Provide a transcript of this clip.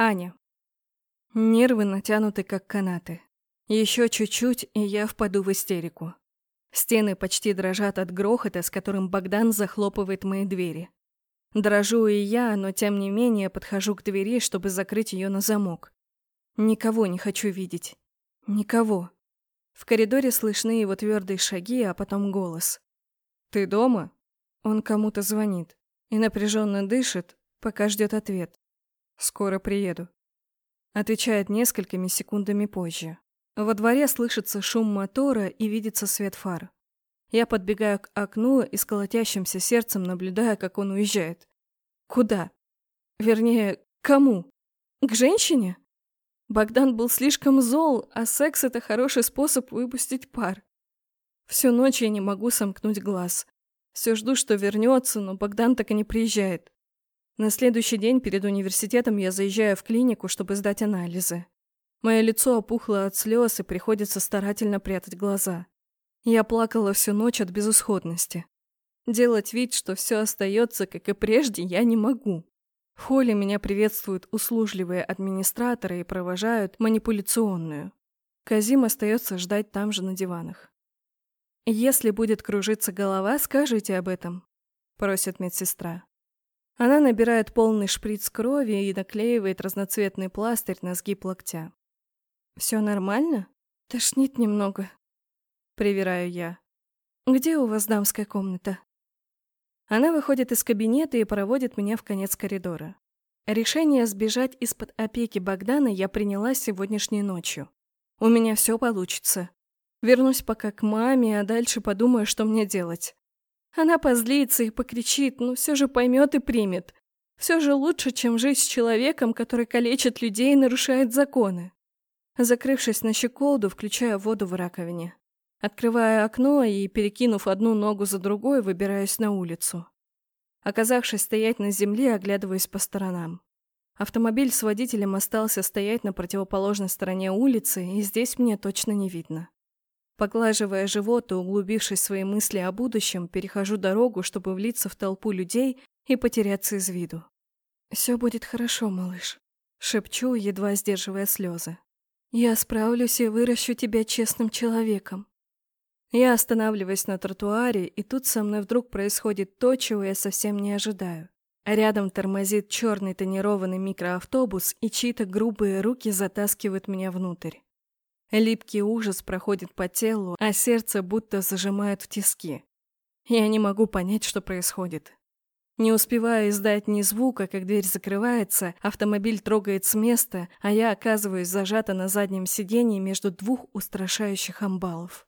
Аня. Нервы натянуты, как канаты. Еще чуть-чуть, и я впаду в истерику. Стены почти дрожат от грохота, с которым Богдан захлопывает мои двери. Дрожу и я, но тем не менее подхожу к двери, чтобы закрыть ее на замок. Никого не хочу видеть. Никого. В коридоре слышны его твердые шаги, а потом голос. «Ты дома?» Он кому-то звонит и напряженно дышит, пока ждет ответ. «Скоро приеду». Отвечает несколькими секундами позже. Во дворе слышится шум мотора и видится свет фар. Я подбегаю к окну и с колотящимся сердцем наблюдаю, как он уезжает. Куда? Вернее, кому? К женщине? Богдан был слишком зол, а секс — это хороший способ выпустить пар. Всю ночь я не могу сомкнуть глаз. Все жду, что вернется, но Богдан так и не приезжает. На следующий день перед университетом я заезжаю в клинику, чтобы сдать анализы. Мое лицо опухло от слез и приходится старательно прятать глаза. Я плакала всю ночь от безысходности. Делать вид, что все остается, как и прежде, я не могу. В холле меня приветствуют услужливые администраторы и провожают манипуляционную. Казим остается ждать там же на диванах. «Если будет кружиться голова, скажите об этом», — просит медсестра. Она набирает полный шприц крови и наклеивает разноцветный пластырь на сгиб локтя. «Все нормально? Тошнит немного», Привираю я. «Где у вас дамская комната?» Она выходит из кабинета и проводит меня в конец коридора. Решение сбежать из-под опеки Богдана я приняла сегодняшней ночью. У меня все получится. Вернусь пока к маме, а дальше подумаю, что мне делать. Она позлится и покричит, но все же поймет и примет. Все же лучше, чем жить с человеком, который калечит людей и нарушает законы. Закрывшись на щеколду, включаю воду в раковине. Открываю окно и, перекинув одну ногу за другой, выбираюсь на улицу. Оказавшись стоять на земле, оглядываюсь по сторонам. Автомобиль с водителем остался стоять на противоположной стороне улицы, и здесь мне точно не видно. Поглаживая живот и углубившись в свои мысли о будущем, перехожу дорогу, чтобы влиться в толпу людей и потеряться из виду. «Все будет хорошо, малыш», — шепчу, едва сдерживая слезы. «Я справлюсь и выращу тебя честным человеком. Я останавливаюсь на тротуаре, и тут со мной вдруг происходит то, чего я совсем не ожидаю. Рядом тормозит черный тонированный микроавтобус, и чьи-то грубые руки затаскивают меня внутрь. Липкий ужас проходит по телу, а сердце будто зажимает в тиски. Я не могу понять, что происходит. Не успеваю издать ни звука, как дверь закрывается, автомобиль трогает с места, а я оказываюсь зажата на заднем сиденье между двух устрашающих амбалов.